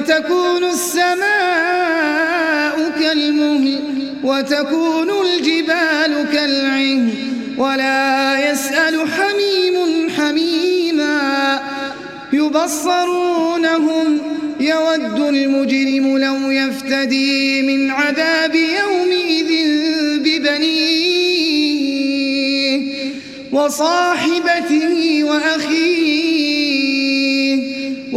يوم تكون السماء كالمهل وتكون الجبال كالعهن ولا يسأل حميم حميما يبصرونهم يود المجرم لو يفتدي من عذاب يومئذ ببنيه وصاحبته وأخيه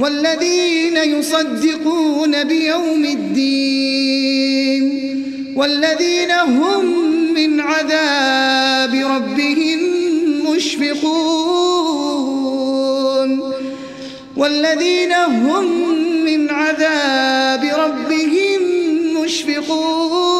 والذين يصدقون بيوم الدين والذين هم من عذاب ربهم مشفقون والذين هم من عذاب ربهم مشفقون.